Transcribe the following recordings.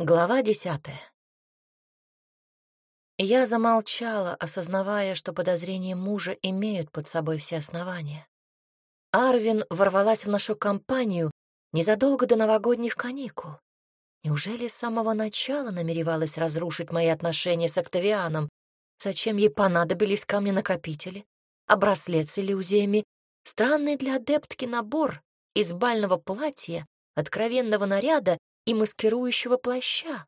Глава десятая. Я замолчала, осознавая, что подозрения мужа имеют под собой все основания. Арвин ворвалась в нашу компанию незадолго до новогодних каникул. Неужели с самого начала намеревалась разрушить мои отношения с Октавианом? Зачем ей понадобились камни-накопители? А браслет с иллюзиями? Странный для адептки набор из бального платья, откровенного наряда и маскирующего плаща.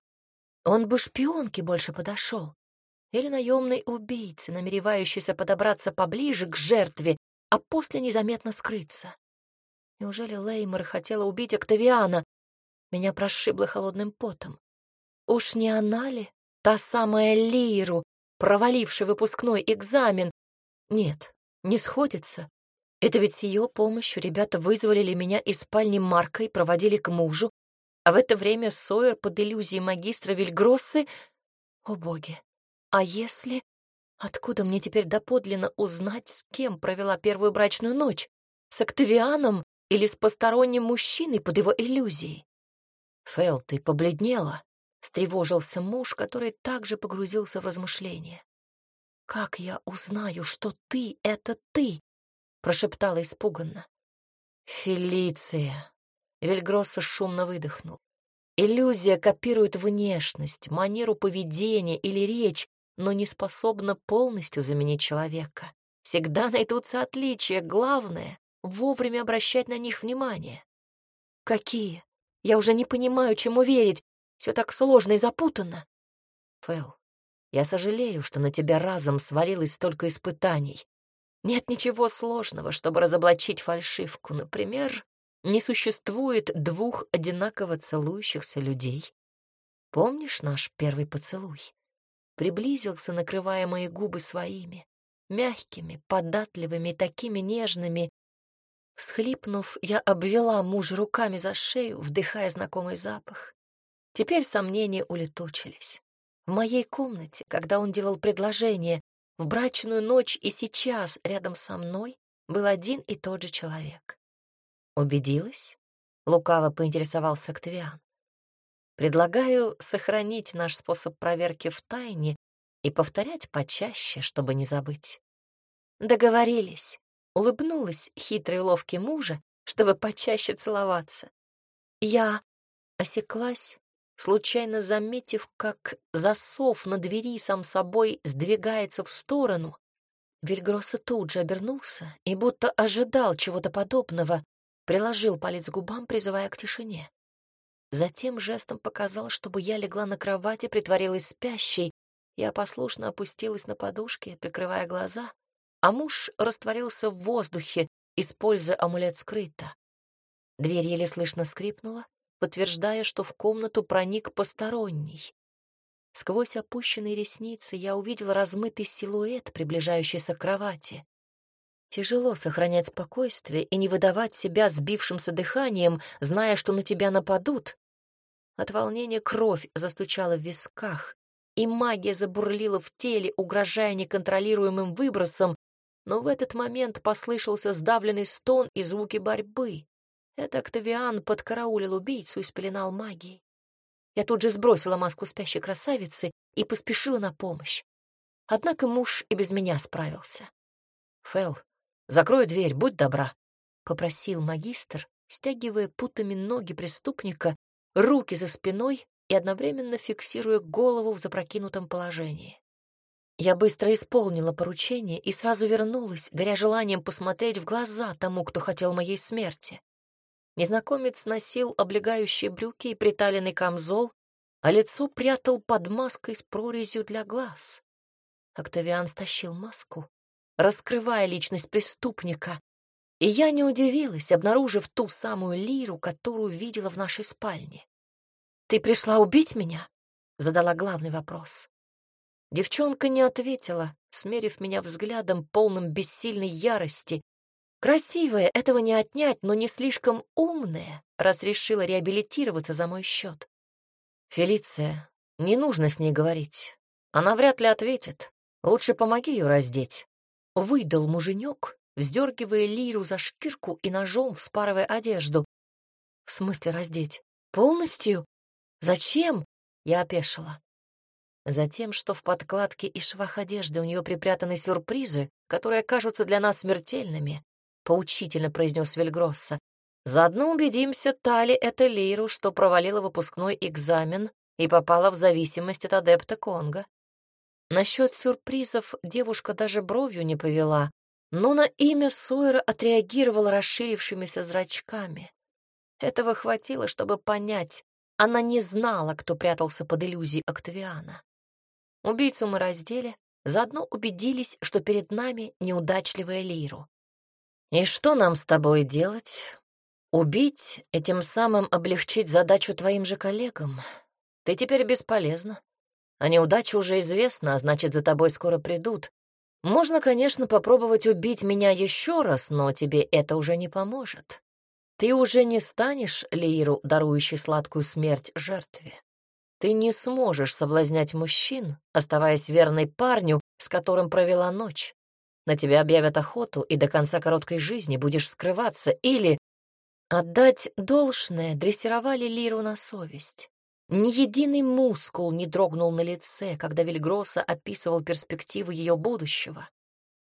Он бы шпионке больше подошел. Или наемный убийца, намеревающийся подобраться поближе к жертве, а после незаметно скрыться. Неужели Леймор хотела убить Октавиана? Меня прошибло холодным потом. Уж не она ли? Та самая Лиру, провалившая выпускной экзамен. Нет, не сходится. Это ведь с ее помощью ребята вызволили меня из спальни Марка и проводили к мужу, а в это время Сойер под иллюзией магистра Вильгроссы... О боги! А если... Откуда мне теперь доподлинно узнать, с кем провела первую брачную ночь? С Октавианом или с посторонним мужчиной под его иллюзией? Фэл, ты побледнела, — встревожился муж, который также погрузился в размышления. «Как я узнаю, что ты — это ты?» — прошептала испуганно. «Фелиция!» Вильгросса шумно выдохнул. Иллюзия копирует внешность, манеру поведения или речь, но не способна полностью заменить человека. Всегда найдутся отличия, главное — вовремя обращать на них внимание. Какие? Я уже не понимаю, чему верить. Все так сложно и запутанно. Фэл, я сожалею, что на тебя разом свалилось столько испытаний. Нет ничего сложного, чтобы разоблачить фальшивку. Например, не существует двух одинаково целующихся людей. Помнишь наш первый поцелуй? Приблизился, накрывая мои губы своими, мягкими, податливыми, такими нежными. Всхлипнув, я обвела мужа руками за шею, вдыхая знакомый запах. Теперь сомнения улетучились. В моей комнате, когда он делал предложение, в брачную ночь и сейчас рядом со мной был один и тот же человек. Убедилась? Лукаво поинтересовался Октавиан. Предлагаю сохранить наш способ проверки в тайне и повторять почаще, чтобы не забыть. Договорились. Улыбнулась хитрой ловки мужа, чтобы почаще целоваться. Я осеклась, случайно заметив, как засов на двери сам собой сдвигается в сторону. Вильгросса тут же обернулся и будто ожидал чего-то подобного, приложил палец к губам, призывая к тишине. Затем жестом показал, чтобы я легла на кровати, притворилась спящей. Я послушно опустилась на подушке, прикрывая глаза, а муж растворился в воздухе, используя амулет скрыто. Дверь еле слышно скрипнула, подтверждая, что в комнату проник посторонний. Сквозь опущенные ресницы я увидела размытый силуэт, приближающийся к кровати. Тяжело сохранять спокойствие и не выдавать себя сбившимся дыханием, зная, что на тебя нападут. От волнения кровь застучала в висках, и магия забурлила в теле, угрожая неконтролируемым выбросом, но в этот момент послышался сдавленный стон и звуки борьбы. Это Октавиан подкараулил убийцу и спеленал магией. Я тут же сбросила маску спящей красавицы и поспешила на помощь. Однако муж и без меня справился. Фэл, Закрой дверь, будь добра», — попросил магистр, стягивая путами ноги преступника, руки за спиной и одновременно фиксируя голову в запрокинутом положении. Я быстро исполнила поручение и сразу вернулась, горя желанием посмотреть в глаза тому, кто хотел моей смерти. Незнакомец носил облегающие брюки и приталенный камзол, а лицо прятал под маской с прорезью для глаз. Октавиан стащил маску, раскрывая личность преступника. И я не удивилась, обнаружив ту самую лиру, которую видела в нашей спальне. «Ты пришла убить меня?» — задала главный вопрос. Девчонка не ответила, смерив меня взглядом, полным бессильной ярости. Красивая, этого не отнять, но не слишком умная, раз решила реабилитироваться за мой счет. «Фелиция, не нужно с ней говорить. Она вряд ли ответит. Лучше помоги ее раздеть», выдал муженек, вздергивая лиру за шкирку и ножом вспарывая одежду. В смысле раздеть? Полностью? Зачем? Я опешила. Затем, что в подкладке и швах одежды у нее припрятаны сюрпризы, которые окажутся для нас смертельными, поучительно произнес Вильгросса. Заодно убедимся, Тали — это Лиру, что провалила выпускной экзамен и попала в зависимость от адепта Конга. Насчет сюрпризов девушка даже бровью не повела, но на имя Сойера отреагировала расширившимися зрачками. Этого хватило, чтобы понять, она не знала, кто прятался под иллюзией Октавиана. Убийцу мы раздели, заодно убедились, что перед нами неудачливая Лиру. «И что нам с тобой делать? Убить и тем самым облегчить задачу твоим же коллегам? Ты теперь бесполезна. А неудача уже известна, а значит, за тобой скоро придут. Можно, конечно, попробовать убить меня еще раз, но тебе это уже не поможет. Ты уже не станешь Лиру, дарующей сладкую смерть жертве. Ты не сможешь соблазнять мужчин, оставаясь верной парню, с которым провела ночь. На тебя объявят охоту, и до конца короткой жизни будешь скрываться или... Отдать должное дрессировали Лиру на совесть. Ни единый мускул не дрогнул на лице, когда Вильгросса описывал перспективы ее будущего.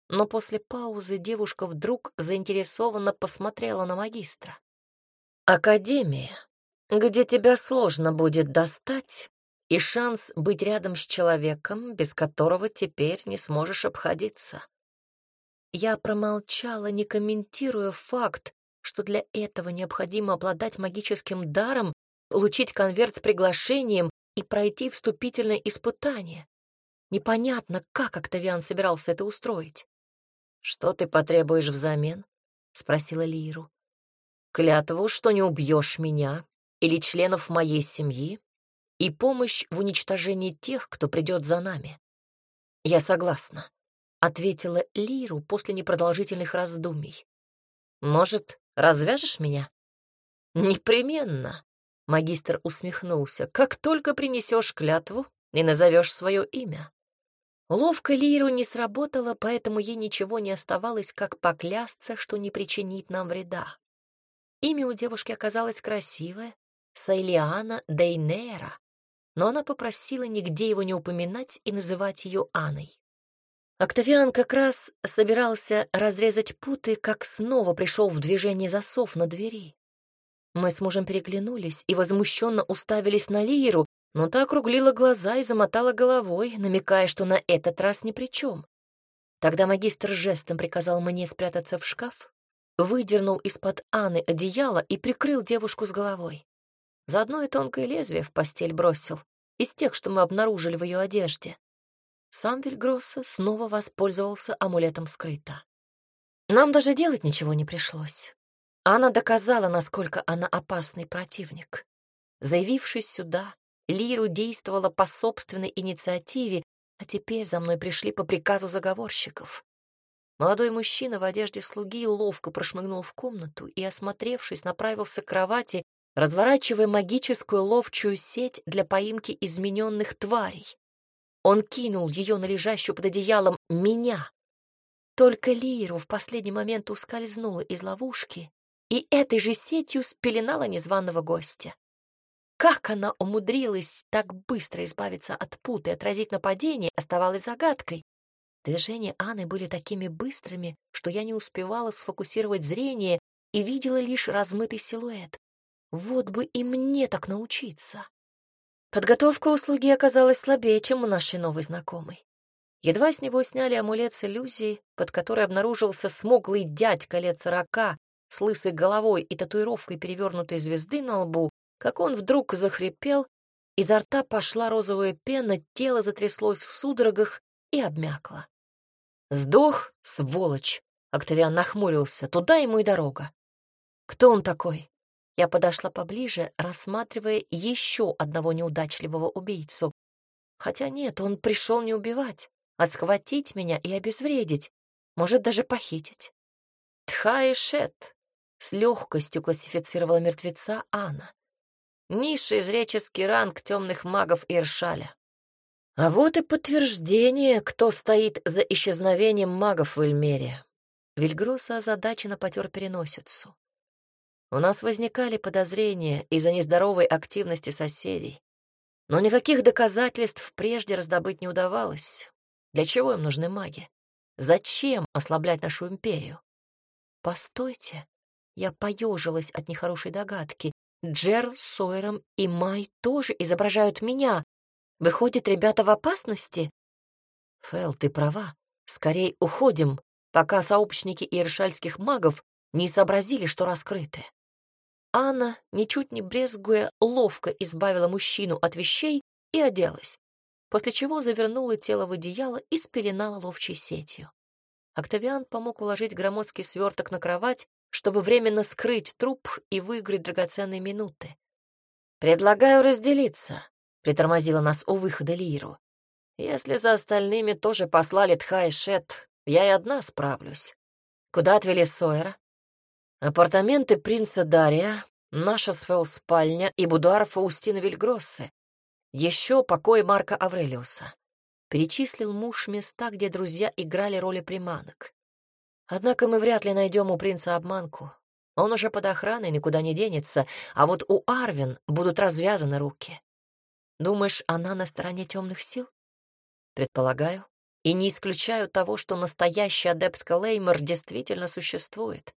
Но после паузы девушка вдруг заинтересованно посмотрела на магистра. «Академия где тебя сложно будет достать, и шанс быть рядом с человеком, без которого теперь не сможешь обходиться. Я промолчала, не комментируя факт, что для этого необходимо обладать магическим даром, получить конверт с приглашением и пройти вступительное испытание. Непонятно, как Октавиан собирался это устроить. «Что ты потребуешь взамен?» — спросила Лиру. «Клятву, что не убьешь меня или членов моей семьи, и помощь в уничтожении тех, кто придет за нами. Я согласна, ответила Лиру после непродолжительных раздумий. Может, развяжешь меня? Непременно, магистр усмехнулся, как только принесешь клятву и назовешь свое имя. Ловко Лиру не сработало, поэтому ей ничего не оставалось, как поклясться, что не причинит нам вреда. Имя у девушки оказалось красивое, Сайлиана Дейнера, но она попросила нигде его не упоминать и называть ее Анной. Октавиан как раз собирался разрезать путы, как снова пришел в движение засов на двери. Мы с мужем переглянулись и возмущенно уставились на Лиру, но та округлила глаза и замотала головой, намекая, что на этот раз ни при чем. Тогда магистр жестом приказал мне спрятаться в шкаф, выдернул из-под Анны одеяло и прикрыл девушку с головой. Заодно и тонкое лезвие в постель бросил, из тех, что мы обнаружили в ее одежде. Сам Вильгросса снова воспользовался амулетом скрыто. Нам даже делать ничего не пришлось. Она доказала, насколько она опасный противник. Заявившись сюда, Лиру действовала по собственной инициативе, а теперь за мной пришли по приказу заговорщиков. Молодой мужчина в одежде слуги ловко прошмыгнул в комнату и, осмотревшись, направился к кровати, разворачивая магическую ловчую сеть для поимки измененных тварей. Он кинул ее на лежащую под одеялом меня. Только Лиру в последний момент ускользнула из ловушки и этой же сетью спеленала незваного гостя. Как она умудрилась так быстро избавиться от путы и отразить нападение, оставалось загадкой. Движения Анны были такими быстрыми, что я не успевала сфокусировать зрение и видела лишь размытый силуэт. Вот бы и мне так научиться. Подготовка услуги оказалась слабее, чем у нашей новой знакомой. Едва с него сняли амулет с иллюзией, под которой обнаружился смуглый дядька лет сорока с лысой головой и татуировкой перевернутой звезды на лбу, как он вдруг захрипел, изо рта пошла розовая пена, тело затряслось в судорогах и обмякло. «Сдох, сволочь!» — Октавиан нахмурился. «Туда ему и дорога». «Кто он такой?» Я подошла поближе, рассматривая еще одного неудачливого убийцу. Хотя нет, он пришел не убивать, а схватить меня и обезвредить, может, даже похитить. Тхаишет с легкостью классифицировала мертвеца Анна. Низший жреческий ранг темных магов Иршаля. А вот и подтверждение, кто стоит за исчезновением магов в Эльмере. Вильгроса озадаченно потер переносицу. У нас возникали подозрения из-за нездоровой активности соседей. Но никаких доказательств прежде раздобыть не удавалось. Для чего им нужны маги? Зачем ослаблять нашу империю? Постойте, я поежилась от нехорошей догадки. Джер Сойером и Май тоже изображают меня. Выходит, ребята в опасности? Фэл, ты права. Скорей уходим, пока сообщники иршальских магов не сообразили, что раскрыты. Анна, ничуть не брезгуя, ловко избавила мужчину от вещей и оделась, после чего завернула тело в одеяло и спеленала ловчей сетью. Октавиан помог уложить громоздкий сверток на кровать чтобы временно скрыть труп и выиграть драгоценные минуты. «Предлагаю разделиться», — притормозила нас у выхода Лиру. «Если за остальными тоже послали Тха Шет, я и одна справлюсь. Куда отвели Сойера?» «Апартаменты принца Дария, наша с спальня и будуар Фаустина Вильгроссы. Еще покой Марка Аврелиуса». Перечислил муж места, где друзья играли роли приманок. Однако мы вряд ли найдем у принца обманку. Он уже под охраной, никуда не денется, а вот у Арвин будут развязаны руки. Думаешь, она на стороне темных сил? Предполагаю. И не исключаю того, что настоящий адептка Леймер действительно существует.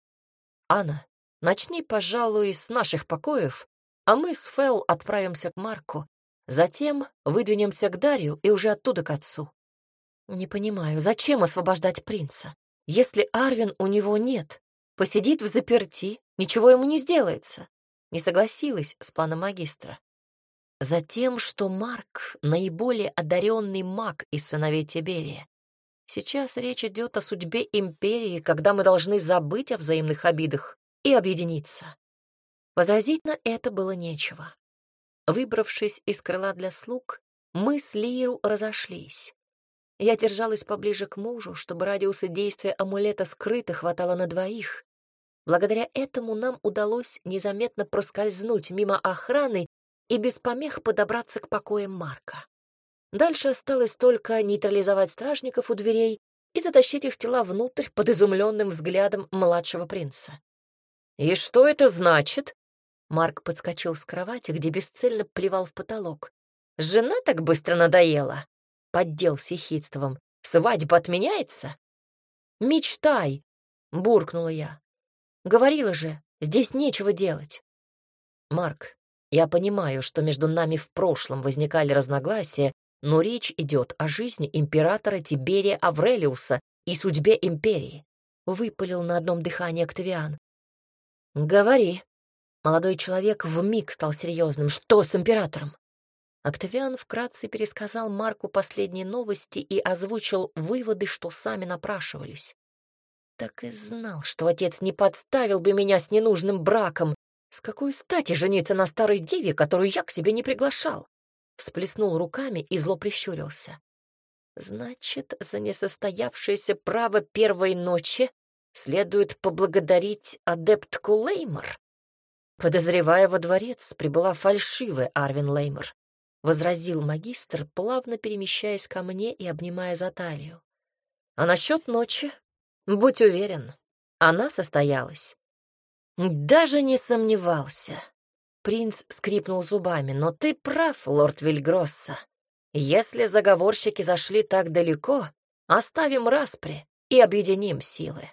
Анна, начни, пожалуй, с наших покоев, а мы с Фэл отправимся к Марку. Затем выдвинемся к Дарью и уже оттуда к отцу. Не понимаю, зачем освобождать принца? Если Арвин у него нет, посидит в заперти, ничего ему не сделается. Не согласилась с планом магистра. Затем, что Марк — наиболее одаренный маг из сыновей Тиберия. Сейчас речь идет о судьбе империи, когда мы должны забыть о взаимных обидах и объединиться. Возразить на это было нечего. Выбравшись из крыла для слуг, мы с Лиру разошлись. Я держалась поближе к мужу, чтобы радиуса действия амулета скрыто хватало на двоих. Благодаря этому нам удалось незаметно проскользнуть мимо охраны и без помех подобраться к покоям Марка. Дальше осталось только нейтрализовать стражников у дверей и затащить их тела внутрь под изумленным взглядом младшего принца. «И что это значит?» Марк подскочил с кровати, где бесцельно плевал в потолок. «Жена так быстро надоела!» Поддел с. «Свадьба отменяется?» «Мечтай!» — буркнула я. «Говорила же, здесь нечего делать». «Марк, я понимаю, что между нами в прошлом возникали разногласия, но речь идет о жизни императора Тиберия Аврелиуса и судьбе империи», — выпалил на одном дыхании Октавиан. «Говори». Молодой человек вмиг стал серьезным. «Что с императором?» Октавиан вкратце пересказал Марку последние новости и озвучил выводы, что сами напрашивались. Так и знал, что отец не подставил бы меня с ненужным браком. С какой стати жениться на старой деве, которую я к себе не приглашал? Всплеснул руками и зло прищурился. Значит, за несостоявшееся право первой ночи следует поблагодарить адептку Леймор. Подозревая во дворец, прибыла фальшивая Арвин Леймор возразил магистр, плавно перемещаясь ко мне и обнимая за талию. А насчет ночи, будь уверен, она состоялась. Даже не сомневался. Принц скрипнул зубами. Но ты прав, лорд Вильгросса. Если заговорщики зашли так далеко, оставим распри и объединим силы.